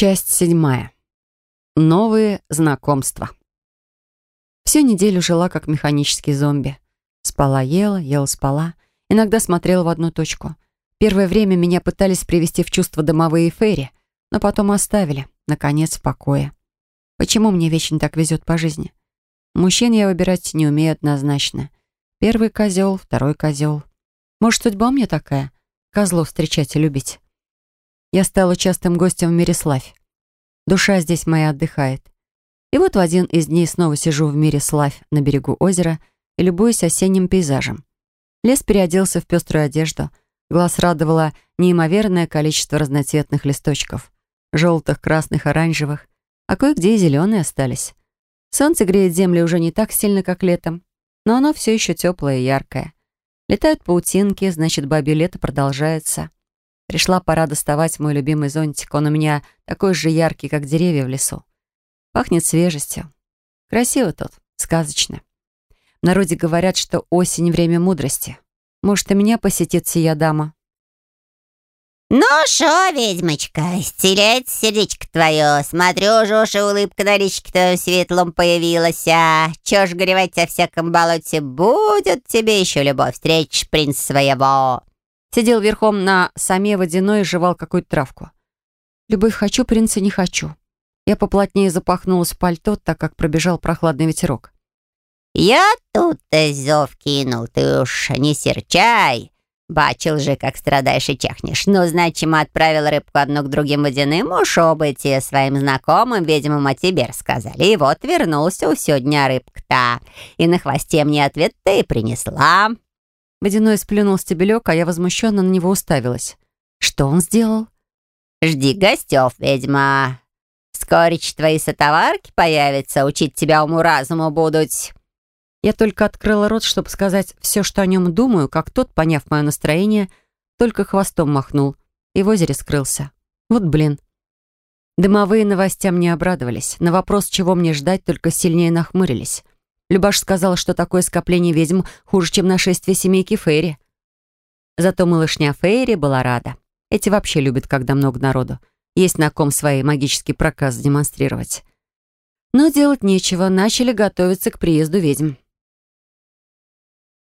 Часть седьмая. Новые знакомства. Всю неделю жила как механический зомби. Спала, ела, ела, спала. Иногда смотрела в одну точку. Первое время меня пытались привести в чувство домовые фейри, но потом оставили, наконец, в покое. Почему мне вечно так везет по жизни? Мужчин я выбирать не умею однозначно. Первый козел, второй козел. Может, судьба мне такая? Козлов встречать и любить. Я стала частым гостем в мире Славь. Душа здесь моя отдыхает. И вот в один из дней снова сижу в мире Славь на берегу озера и любуюсь осенним пейзажем. Лес переоделся в пеструю одежду. Глаз радовало неимоверное количество разноцветных листочков. Желтых, красных, оранжевых. А кое-где и зеленые остались. Солнце греет землю уже не так сильно, как летом, но оно все еще теплое и яркое. Летают паутинки, значит, бабье лето продолжается. Пришла пора доставать мой любимый зонтик. Он у меня такой же яркий, как деревья в лесу. Пахнет свежестью. Красиво тут, сказочно. В народе говорят, что осень — время мудрости. Может, и меня посетит сия дама. «Ну шо, ведьмочка, исцеляет сердечко твое. Смотрю, Жоша, улыбка на личке твоем светлом появилась. А чё ж горевать о всяком болоте? Будет тебе еще любовь, встретишь принца своего». Сидел верхом на саме водяной и жевал какую-то травку. «Любовь хочу, принца не хочу». Я поплотнее запахнулась в пальто, так как пробежал прохладный ветерок. «Я тут-то зов кинул, ты уж не серчай. Бачил же, как страдаешь и чахнешь. Ну, мы отправил рыбку одну к другим водяным, уж оба те своим знакомым, видимо, о тебе рассказали. И вот вернулся у дня рыбка-то. И на хвосте мне ответ-то и принесла». Водяной сплюнул стебелек, а я возмущенно на него уставилась. Что он сделал? «Жди гостев, ведьма. Скорич твои сотоварки появятся, учить тебя уму-разуму будут». Я только открыла рот, чтобы сказать все, что о нем думаю, как тот, поняв мое настроение, только хвостом махнул и в озере скрылся. Вот блин. Дымовые новостям не обрадовались. На вопрос, чего мне ждать, только сильнее нахмурились. Любаш сказала, что такое скопление ведьм хуже, чем нашествие семейки Фейри. Зато малышня Фейри была рада. Эти вообще любят, когда много народу. Есть на ком свои магические проказы демонстрировать. Но делать нечего, начали готовиться к приезду ведьм.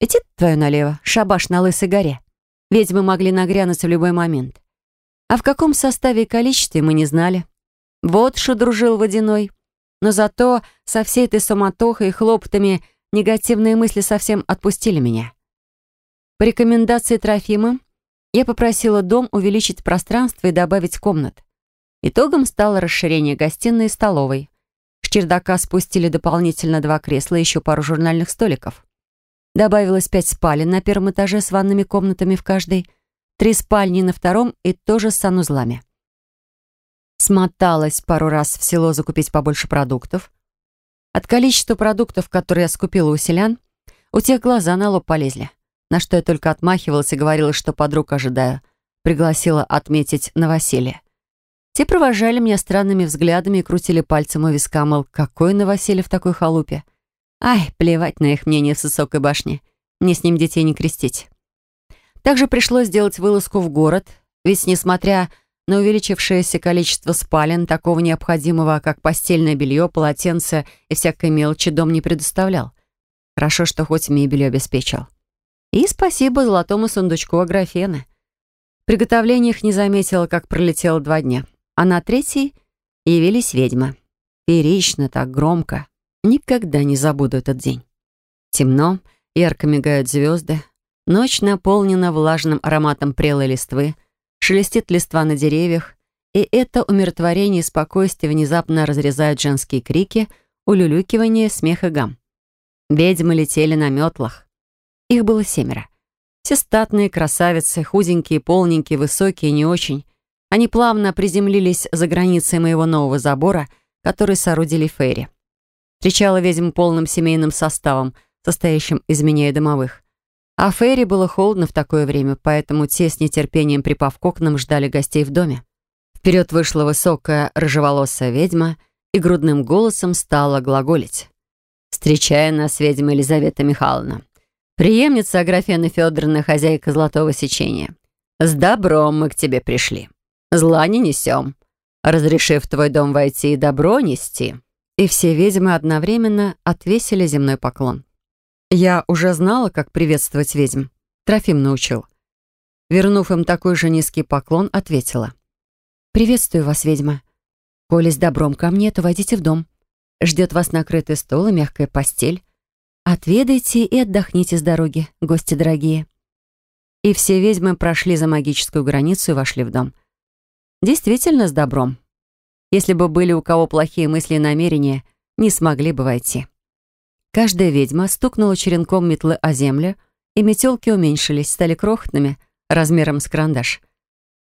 Идти твою налево, шабаш на Лысой горе. Ведьмы могли нагрянуть в любой момент. А в каком составе и количестве мы не знали. Вот что дружил Водяной. Но зато со всей этой суматохой и хлопотами негативные мысли совсем отпустили меня. По рекомендации Трофима я попросила дом увеличить пространство и добавить комнат. Итогом стало расширение гостиной и столовой. С чердака спустили дополнительно два кресла и еще пару журнальных столиков. Добавилось пять спален на первом этаже с ванными комнатами в каждой, три спальни на втором и тоже с санузлами. Смоталась пару раз в село закупить побольше продуктов. От количества продуктов, которые я скупила у селян, у тех глаза на лоб полезли. На что я только отмахивалась и говорила, что подруг ожидаю. Пригласила отметить новоселье. Те провожали меня странными взглядами и крутили пальцем у виска, мол, какой новоселье в такой халупе. Ай, плевать на их мнение с высокой башни. Мне с ним детей не крестить. Также пришлось сделать вылазку в город, ведь, несмотря на увеличившееся количество спален, такого необходимого, как постельное белье, полотенце и всякой мелочи, дом не предоставлял. Хорошо, что хоть мебелью обеспечил. И спасибо золотому сундучку Аграфены. Приготовлениях не заметила, как пролетело два дня. А на третий явились ведьмы. Феерично, так громко. Никогда не забуду этот день. Темно, ярко мигают звезды. Ночь наполнена влажным ароматом прелой листвы — шелестит листва на деревьях, и это умиротворение и спокойствие внезапно разрезают женские крики, улюлюкивание, смех и гам. Ведьмы летели на метлах. Их было семеро. Все статные красавицы, худенькие, полненькие, высокие, не очень. Они плавно приземлились за границей моего нового забора, который соорудили Фейри. Встречала ведьм полным семейным составом, состоящим из меня и домовых. А Ферри было холодно в такое время, поэтому те с нетерпением припав к окнам ждали гостей в доме. Вперед вышла высокая рыжеволосая ведьма и грудным голосом стала глаголить. «Встречая нас, ведьма Елизавета Михайловна, преемница Аграфены Федоровны, хозяйка Золотого Сечения. С добром мы к тебе пришли. Зла не несем. разрешив твой дом войти и добро нести». И все ведьмы одновременно отвесили земной поклон. Я уже знала, как приветствовать ведьм. Трофим научил. Вернув им такой же низкий поклон, ответила. «Приветствую вас, ведьма. Коли с добром ко мне, то войдите в дом. Ждет вас накрытый стол и мягкая постель. Отведайте и отдохните с дороги, гости дорогие». И все ведьмы прошли за магическую границу и вошли в дом. Действительно с добром. Если бы были у кого плохие мысли и намерения, не смогли бы войти. Каждая ведьма стукнула черенком метлы о землю, и метелки уменьшились, стали крохотными, размером с карандаш.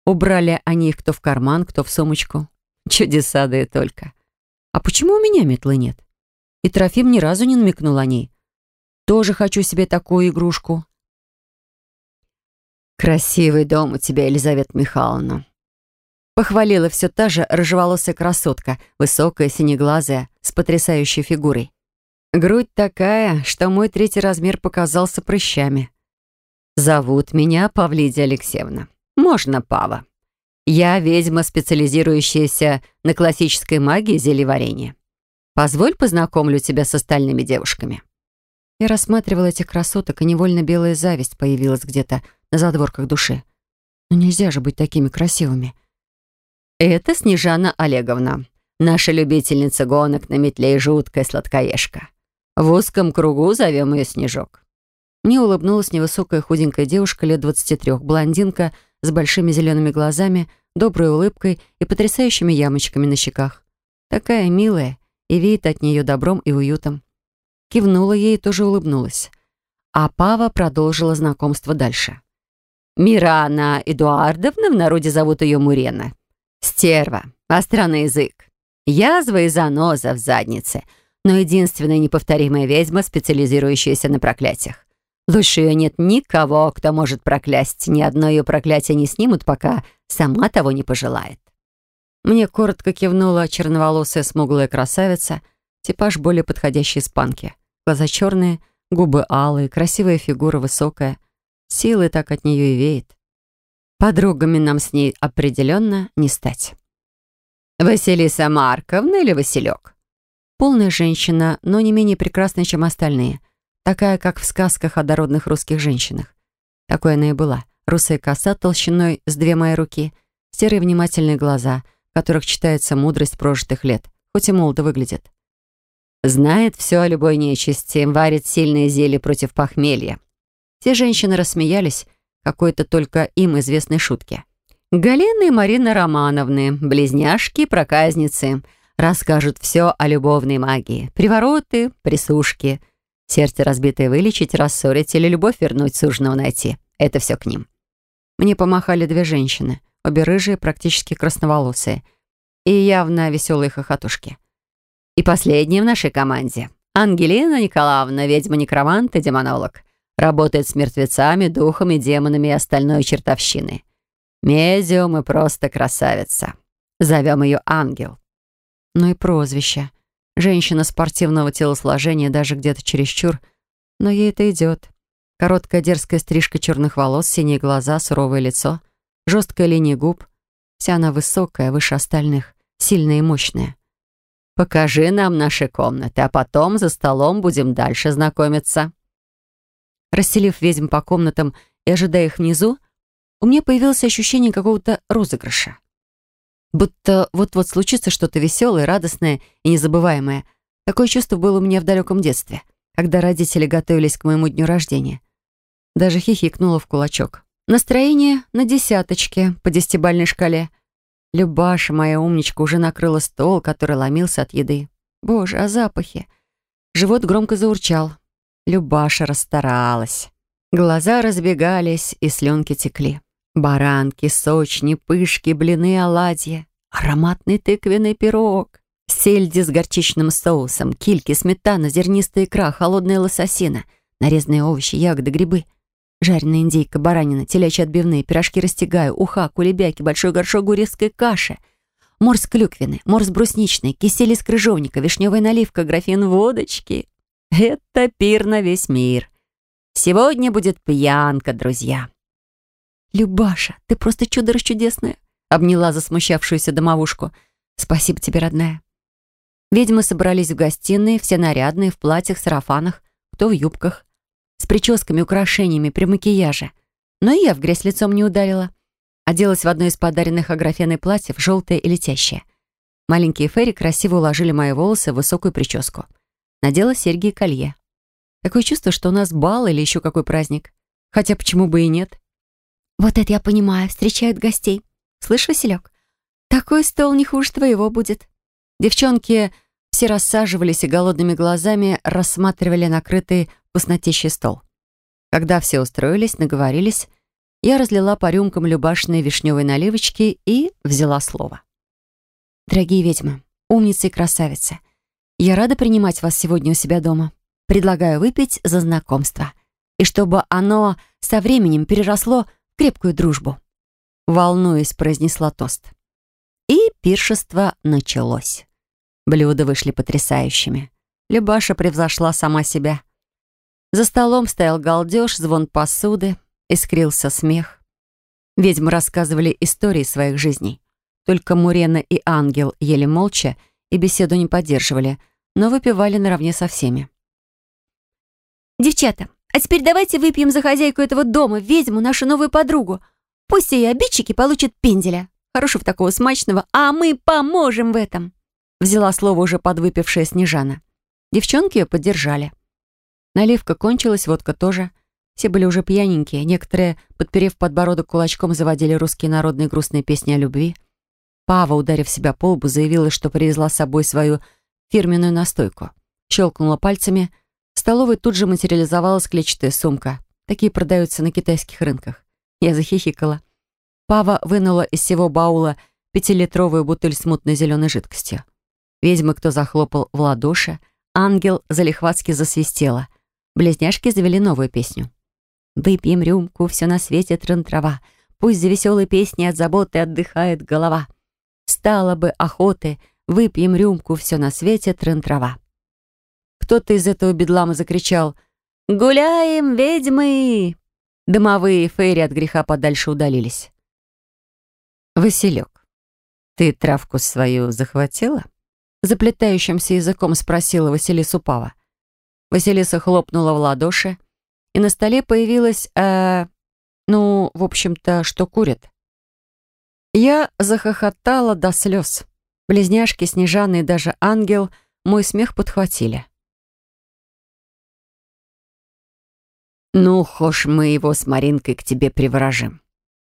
Убрали они их кто в карман, кто в сумочку. Чудеса да и только. А почему у меня метлы нет? И Трофим ни разу не намекнул о ней. Тоже хочу себе такую игрушку. «Красивый дом у тебя, Елизавета Михайловна», Похвалила все та же рыжеволосая красотка, высокая, синеглазая, с потрясающей фигурой. Грудь такая, что мой третий размер показался прыщами. Зовут меня Павлидия Алексеевна. Можно Пава. Я ведьма, специализирующаяся на классической магии зельеварения. Позволь познакомлю тебя с остальными девушками. Я рассматривала этих красоток, и невольно белая зависть появилась где-то на задворках души. Но нельзя же быть такими красивыми. Это Снежана Олеговна, наша любительница гонок на метле и жуткая сладкоежка. В узком кругу зовем ее Снежок. Мне улыбнулась невысокая худенькая девушка лет 23, блондинка с большими зелеными глазами, доброй улыбкой и потрясающими ямочками на щеках. Такая милая и веет от нее добром и уютом. Кивнула ей и тоже улыбнулась. А Пава продолжила знакомство дальше. «Мирана Эдуардовна, в народе зовут ее Мурена. Стерва, остра на язык, язва и заноза в заднице, но единственная неповторимая ведьма, специализирующаяся на проклятиях. Лучше ее нет никого, кто может проклясть. Ни одно ее проклятие не снимут, пока сама того не пожелает. Мне коротко кивнула черноволосая смуглая красавица, типаж более подходящий испанке. Глаза черные, губы алые, красивая фигура высокая. Силы так от нее и веет. Подругами нам с ней определенно не стать. Василиса Марковна или Василек? Полная женщина, но не менее прекрасная, чем остальные. Такая, как в сказках о дородных русских женщинах. Такой она и была. Русая коса толщиной с две мои руки, серые внимательные глаза, в которых читается мудрость прожитых лет, хоть и молодо выглядит. Знает все о любой нечисти, варит сильные зелья против похмелья. Все женщины рассмеялись, какой-то только им известной шутки. Галина и Марина Романовны, близняшки-проказницы, расскажут все о любовной магии. Привороты, присушки, сердце разбитое вылечить, рассорить или любовь вернуть, сужного найти. Это все к ним. Мне помахали две женщины, обе рыжие, практически красноволосые, и явно веселые хохотушки. И последняя в нашей команде — Ангелина Николаевна, ведьма-некромант и демонолог. Работает с мертвецами, духами, демонами и остальной чертовщиной. Медиум и просто красавица. Зовем ее Ангел. Ну и прозвище. Женщина спортивного телосложения, даже где-то чересчур. Но ей это идет. Короткая дерзкая стрижка черных волос, синие глаза, суровое лицо, жесткая линия губ. Вся она высокая, выше остальных, сильная и мощная. «Покажи нам наши комнаты, а потом за столом будем дальше знакомиться». Расселив ведьм по комнатам и ожидая их внизу, у меня появилось ощущение какого-то розыгрыша. Будто вот-вот случится что-то веселое, радостное и незабываемое. Такое чувство было у меня в далеком детстве, когда родители готовились к моему дню рождения. Даже хихикнула в кулачок. Настроение на десяточке по десятибальной шкале. Любаша, моя умничка, уже накрыла стол, который ломился от еды. Боже, а запахи? Живот громко заурчал. Любаша расстаралась. Глаза разбегались, и слюнки текли. Баранки, сочни, пышки, блины, оладьи. Ароматный тыквенный пирог. Сельди с горчичным соусом, кильки, сметана, зернистая икра, холодная лососина, нарезанные овощи, ягоды, грибы. Жареная индейка, баранина, телячьи отбивные, пирожки растягаю, уха, кулебяки, большой горшок гурецкой каши. Морс клюквенный, морс брусничный, кисель из крыжовника, вишневая наливка, графин водочки. Это пир на весь мир. Сегодня будет пьянка, друзья. Любаша, ты просто чудо расчудесная. Обняла засмущавшуюся домовушку. «Спасибо тебе, родная». Ведьмы собрались в гостиной, все нарядные, в платьях, сарафанах, кто в юбках, с прическами, украшениями, при макияже. Но и я в грязь лицом не ударила. Оделась в одно из подаренных Аграфеной платьев, желтое и летящее. Маленькие Ферри красиво уложили мои волосы в высокую прическу. Надела серьги и колье. Такое чувство, что у нас бал или еще какой праздник. Хотя почему бы и нет? Вот это я понимаю, встречают гостей. Слышь, Василек, такой стол не хуже твоего будет. Девчонки все рассаживались и голодными глазами рассматривали накрытый вкуснотищий стол. Когда все устроились, наговорились, я разлила по рюмкам любашные вишневые наливочки и взяла слово. «Дорогие ведьмы, умницы и красавицы, я рада принимать вас сегодня у себя дома. Предлагаю выпить за знакомство. И чтобы оно со временем переросло крепкую дружбу». Волнуясь, произнесла тост. И пиршество началось. Блюда вышли потрясающими. Любаша превзошла сама себя. За столом стоял галдеж, звон посуды, искрился смех. Ведьмы рассказывали истории своих жизней. Только Мурена и Ангел ели молча и беседу не поддерживали, но выпивали наравне со всеми. «Девчата, а теперь давайте выпьем за хозяйку этого дома, ведьму, нашу новую подругу. Пусть и обидчики получат пенделя, хорошего такого смачного, а мы поможем в этом», взяла слово уже подвыпившая Снежана. Девчонки ее поддержали. Наливка кончилась, водка тоже — все были уже пьяненькие, некоторые, подперев подбородок кулачком, заводили русские народные грустные песни о любви. Пава, ударив себя по лбу, заявила, что привезла с собой свою фирменную настойку. Щелкнула пальцами. В столовой тут же материализовалась клетчатая сумка. Такие продаются на китайских рынках. Я захихикала. Пава вынула из всего баула пятилитровую бутыль с мутной зеленой жидкостью. Ведьмы, кто захлопал в ладоши, ангел залихватски засвистела. Близняшки завели новую песню. Выпьем рюмку, все на свете трын-трава. Пусть за веселой песни от заботы отдыхает голова. Стало бы охоты, выпьем рюмку, все на свете трын-трава. Кто-то из этого бедлама закричал «Гуляем, ведьмы!» Домовые фейри от греха подальше удалились. «Василек, ты травку свою захватила?» Заплетающимся языком спросила Василиса Пава. Василиса хлопнула в ладоши, и на столе появилась, э, ну, в общем-то, что курит. Я захохотала до слез. Близняшки, Снежана и даже Ангел мой смех подхватили. «Ну, хошь мы его с Маринкой к тебе приворожим.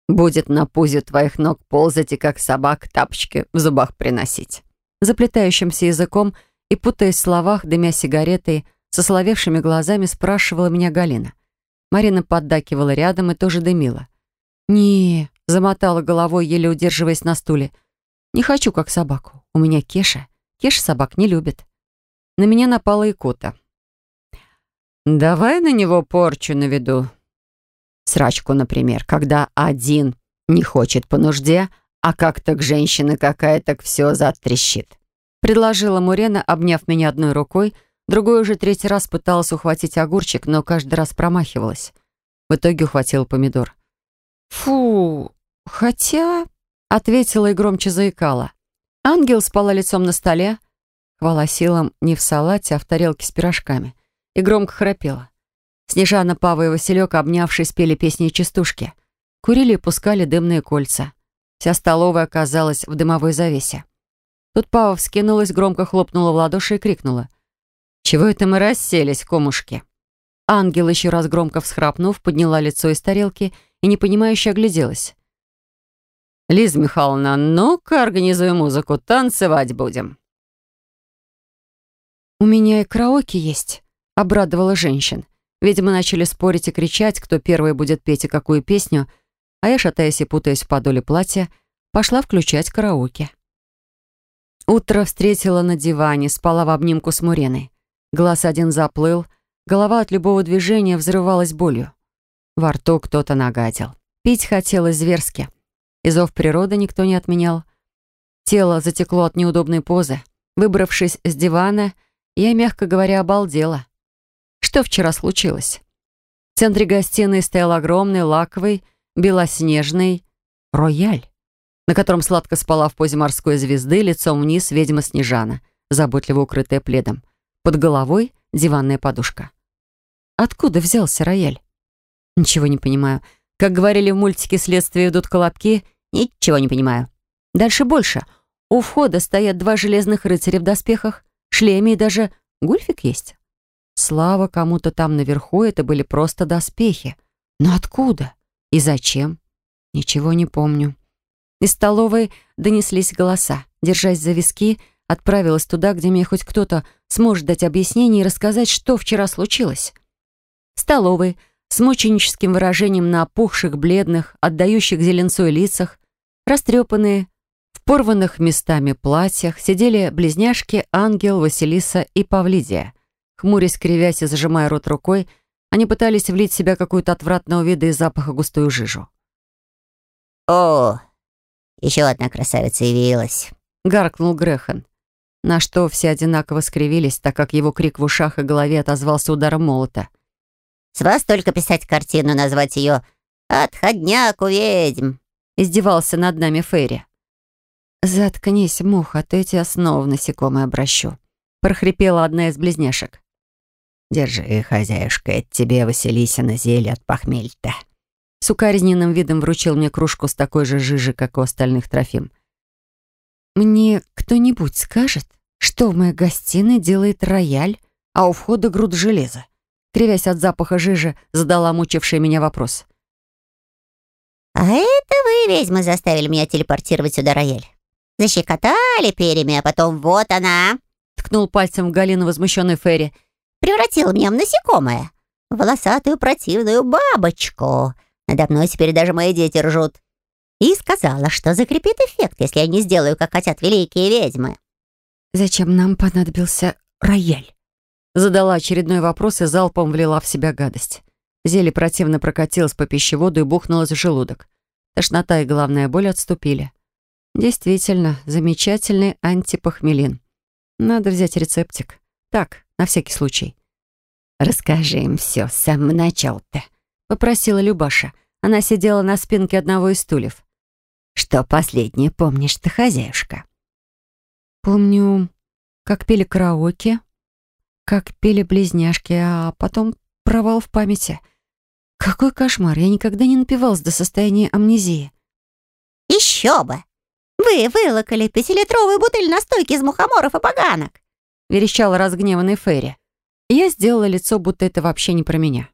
Будет на пузе твоих ног ползать и как собак тапочки в зубах приносить». Заплетающимся языком и путаясь в словах, дымя сигаретой, со соловевшими глазами спрашивала меня Галина. Марина поддакивала рядом и тоже дымила. не замотала головой, еле удерживаясь на стуле. «Не хочу, как собаку. У меня Кеша. Кеша собак не любит». На меня напала икота. «Давай на него порчу наведу. Срачку, например, когда один не хочет по нужде, а как так женщина какая так все затрещит», предложила Мурена, обняв меня одной рукой, Другой уже третий раз пыталась ухватить огурчик, но каждый раз промахивалась. В итоге ухватила помидор. «Фу, хотя...» — ответила и громче заикала. Ангел спала лицом на столе, хвала силам не в салате, а в тарелке с пирожками, и громко храпела. Снежана, Пава и Василек, обнявшись, пели песни и частушки. Курили и пускали дымные кольца. Вся столовая оказалась в дымовой завесе. Тут Пава вскинулась, громко хлопнула в ладоши и крикнула — «Чего это мы расселись, комушки?» Ангел, еще раз громко всхрапнув, подняла лицо из тарелки и непонимающе огляделась. «Лиза Михайловна, ну-ка организуй музыку, танцевать будем». «У меня и караоке есть», — обрадовала женщин. Видимо, начали спорить и кричать, кто первый будет петь и какую песню, а я, шатаясь и путаясь в подоле платья, пошла включать караоке. Утро встретила на диване, спала в обнимку с Муреной. Глаз один заплыл, голова от любого движения взрывалась болью. Во рту кто-то нагадил. Пить хотелось зверски. И зов природы никто не отменял. Тело затекло от неудобной позы. Выбравшись с дивана, я, мягко говоря, обалдела. Что вчера случилось? В центре гостиной стоял огромный, лаковый, белоснежный рояль. на котором сладко спала в позе морской звезды, лицом вниз ведьма Снежана, заботливо укрытая пледом. Под головой диванная подушка. Откуда взялся рояль? Ничего не понимаю. Как говорили в мультике «Следствие идут колобки», ничего не понимаю. Дальше больше. У входа стоят два железных рыцаря в доспехах, шлеме и даже гульфик есть. Слава кому-то там наверху, это были просто доспехи. Но откуда? И зачем? Ничего не помню. Из столовой донеслись голоса. Держась за виски, отправилась туда, где мне хоть кто-то сможет дать объяснение и рассказать, что вчера случилось. В столовой с мученическим выражением на опухших, бледных, отдающих зеленцой лицах, растрепанные, в порванных местами платьях сидели близняшки Ангел, Василиса и Павлидия. Хмурясь, кривясь и зажимая рот рукой, они пытались влить в себя какую-то отвратного вида и запаха густую жижу. «О, еще одна красавица явилась», — гаркнул Грехан. На что все одинаково скривились, так как его крик в ушах и голове отозвался ударом молота. «С вас только писать картину, назвать ее «Отходняк у ведьм», — издевался над нами Ферри. «Заткнись, муха, то я тебя снова в насекомое обращу», — прохрипела одна из близняшек. «Держи, хозяюшка, это тебе Василисина зелье от похмелья-то». С укоризненным видом вручил мне кружку с такой же жижей, как у остальных трофим. «Мне кто-нибудь скажет, что в моей гостиной делает рояль, а у входа груд железа?» Кривясь от запаха жижи, задала мучившая меня вопрос. «А это вы, ведьмы, заставили меня телепортировать сюда рояль. Защекотали перьями, а потом вот она!» Ткнул пальцем в Галину возмущенный Ферри превратила меня в насекомое, в волосатую противную бабочку. Надо мной теперь даже мои дети ржут. И сказала, что закрепит эффект, если я не сделаю, как хотят великие ведьмы. «Зачем нам понадобился рояль?» Задала очередной вопрос и залпом влила в себя гадость. Зелье противно прокатилось по пищеводу и бухнулось в желудок. Тошнота и головная боль отступили. Действительно, замечательный антипохмелин. Надо взять рецептик. Так, на всякий случай. «Расскажи им все с самого начала-то», — попросила Любаша. Она сидела на спинке одного из стульев. «Что последнее помнишь-то, хозяюшка?» «Помню, как пели караоке, как пели близняшки, а потом провал в памяти. Какой кошмар, я никогда не напивалась до состояния амнезии». «Еще бы! Вы вылокали пятилитровую бутыль настойки из мухоморов и поганок верещала разгневанный Ферри. Я сделала лицо, будто это вообще не про меня.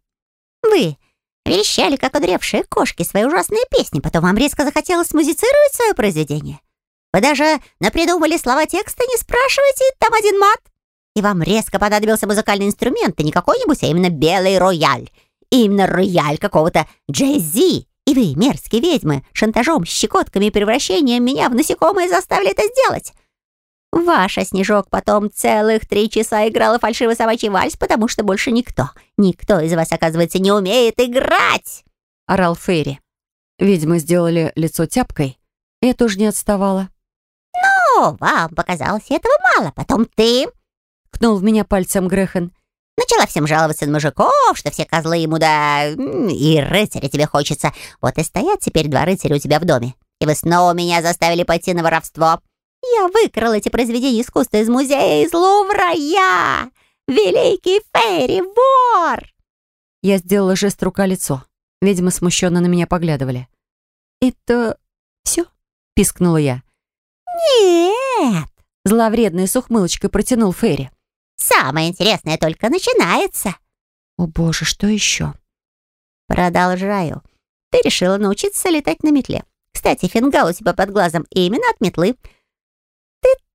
«Вы верещали, как удревшие кошки, свои ужасные песни, потом вам резко захотелось музицировать свое произведение. Вы даже напридумывали слова текста, не спрашивайте, там один мат. И вам резко понадобился музыкальный инструмент, и не какой-нибудь, а именно белый рояль. И именно рояль какого-то Джей-Зи. И вы, мерзкие ведьмы, шантажом, щекотками и превращением меня в насекомое заставили это сделать. Ваша Снежок потом целых три часа играла фальшивый собачий вальс, потому что больше никто, никто из вас, оказывается, не умеет играть!» — орал Фейри. Ведьмы сделали лицо тяпкой. Я тоже не отставала. «Ну, вам показалось этого мало. Потом ты...» — кнул в меня пальцем Грехан. «Начала всем жаловаться на мужиков, что все козлы ему да... И рыцаря тебе хочется. Вот и стоят теперь два рыцаря у тебя в доме. И вы снова меня заставили пойти на воровство. Я выкрал эти произведения искусства из музея из Лувра. Я! Великий Ферри, вор!» Я сделала жест рука-лицо. Видимо, смущенно на меня поглядывали. «Это все?» — пискнула я. «Нет!» — зловредной с ухмылочкой протянул Ферри. «Самое интересное только начинается!» «О боже, что еще?» «Продолжаю. Ты решила научиться летать на метле. Кстати, фингал у тебя под глазом именно от метлы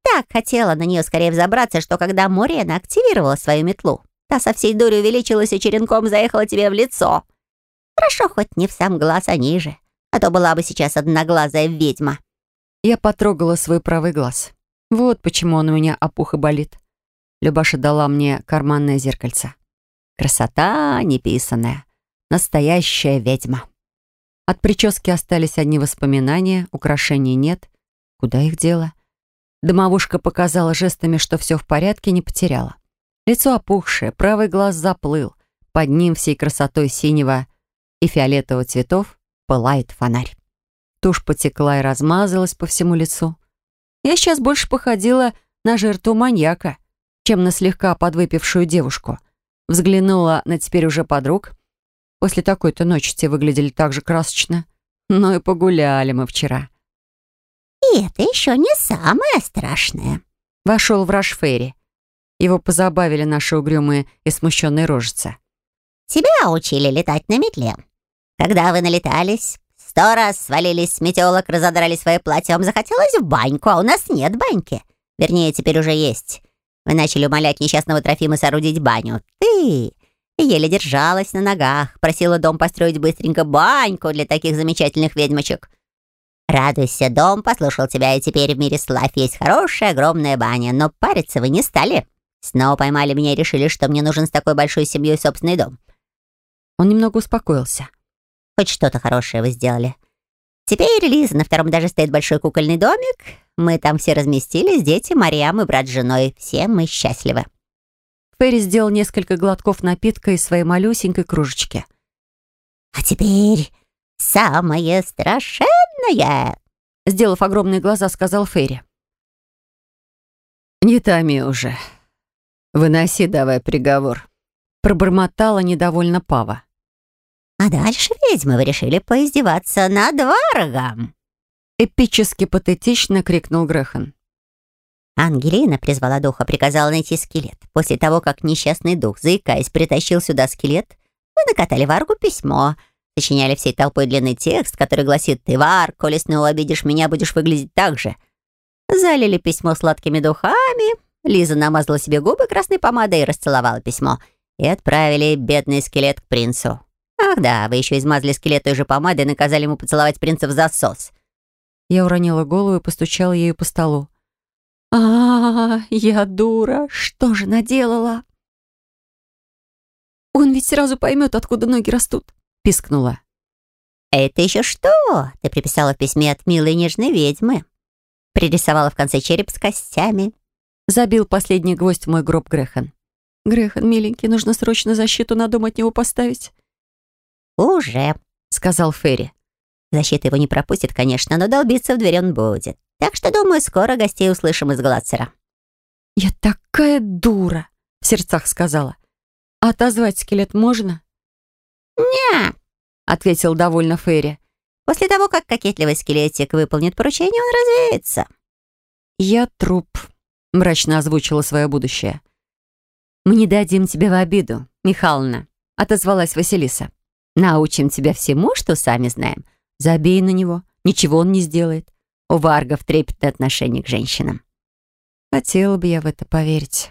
так хотела на нее скорее взобраться, что когда Мурена активировала свою метлу, та со всей дури увеличилась и черенком заехала тебе в лицо. Хорошо, хоть не в сам глаз, а ниже, а то была бы сейчас одноглазая ведьма. Я потрогала свой правый глаз. Вот почему он у меня опух и болит. Любаша дала мне карманное зеркальце. Красота неписанная. Настоящая ведьма. От прически остались одни воспоминания, украшений нет. Куда их дело? Домовушка показала жестами, что все в порядке, не потеряла. Лицо опухшее, правый глаз заплыл. Под ним всей красотой синего и фиолетового цветов пылает фонарь. Тушь потекла и размазалась по всему лицу. Я сейчас больше походила на жертву маньяка, чем на слегка подвыпившую девушку. Взглянула на теперь уже подруг. После такой-то ночи те выглядели так же красочно. Ну и погуляли мы вчера. «И это еще не самое страшное», — вошел враж Ферри. Его позабавили наши угрюмые и смущенные рожицы. «Тебя учили летать на метле. Когда вы налетались, сто раз свалились с метелок, разодрали свои платья, вам захотелось в баньку, а у нас нет баньки. Вернее, теперь уже есть. Вы начали умолять несчастного Трофима соорудить баню. Ты еле держалась на ногах, просила дом построить быстренько баньку для таких замечательных ведьмочек. Радуйся, дом послушал тебя, и теперь в мире славь есть хорошая огромная баня, но париться вы не стали. Снова поймали меня и решили, что мне нужен с такой большой семьей собственный дом. Он немного успокоился. Хоть что-то хорошее вы сделали. Теперь, Лиза, на втором даже стоит большой кукольный домик. Мы там все разместились, дети, Мариам и брат с женой. Все мы счастливы. Ферри сделал несколько глотков напитка из своей малюсенькой кружечки. «А теперь самое страшенное!» Сделав огромные глаза, сказал Ферри. «Не томи уже. Выноси давай приговор», — пробормотала недовольно Пава. А дальше, ведьмы, вы решили поиздеваться над Варгом. Эпически патетично крикнул Грехан. Ангелина призвала духа, приказала найти скелет. После того, как несчастный дух, заикаясь, притащил сюда скелет, мы накатали Варгу письмо, сочиняли всей толпой длинный текст, который гласит «Ты, Варг, коли снова обидишь меня, будешь выглядеть так же». Залили письмо сладкими духами, Лиза намазала себе губы красной помадой и расцеловала письмо. И отправили бедный скелет к принцу. Ах да, вы еще измазали скелет той же помадой и наказали ему поцеловать принца в засос. Я уронила голову и постучала ею по столу. а, -а, -а я дура, что же наделала?» «Он ведь сразу поймет, откуда ноги растут», — пискнула. «Это еще что? Ты приписала в письме от милой нежной ведьмы. Пририсовала в конце череп с костями». Забил последний гвоздь в мой гроб Грехан. «Грехан, миленький, нужно срочно защиту на дом от него поставить». «Уже», — сказал Ферри. «Защита его не пропустит, конечно, но долбиться в дверь он будет. Так что, думаю, скоро гостей услышим из Глацера». «Я такая дура!» — в сердцах сказала. «А отозвать скелет можно?» «Не», — ответил довольно Ферри. «После того, как кокетливый скелетик выполнит поручение, он развеется». «Я труп», — мрачно озвучила свое будущее. «Мы не дадим тебе в обиду, Михайловна», — отозвалась Василиса. Научим тебя всему, что сами знаем. Забей на него, ничего он не сделает. У варгов трепетное отношение к женщинам. Хотела бы я в это поверить.